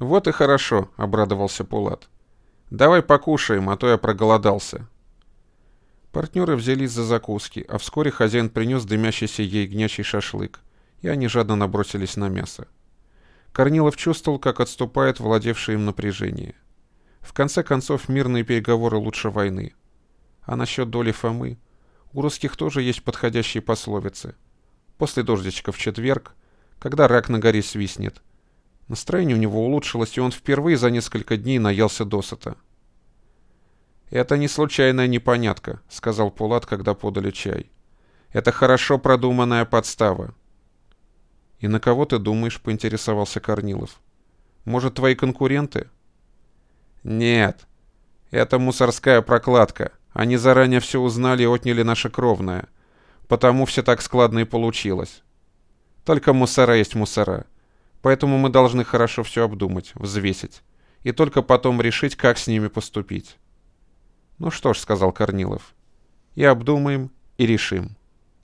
«Вот и хорошо», — обрадовался Пулат. «Давай покушаем, а то я проголодался». Партнеры взялись за закуски, а вскоре хозяин принес дымящийся ягнячий шашлык, и они жадно набросились на мясо. Корнилов чувствовал, как отступает владевшее им напряжение. В конце концов, мирные переговоры лучше войны. А насчет доли Фомы? У русских тоже есть подходящие пословицы. После дождичка в четверг, когда рак на горе свистнет, Настроение у него улучшилось, и он впервые за несколько дней наелся досыта. «Это не случайная непонятка», — сказал Пулат, когда подали чай. «Это хорошо продуманная подстава». «И на кого ты думаешь?» — поинтересовался Корнилов. «Может, твои конкуренты?» «Нет. Это мусорская прокладка. Они заранее все узнали и отняли наше кровное. Потому все так складно и получилось. Только мусора есть мусора. Поэтому мы должны хорошо все обдумать, взвесить, и только потом решить, как с ними поступить. «Ну что ж», — сказал Корнилов, — «и обдумаем, и решим».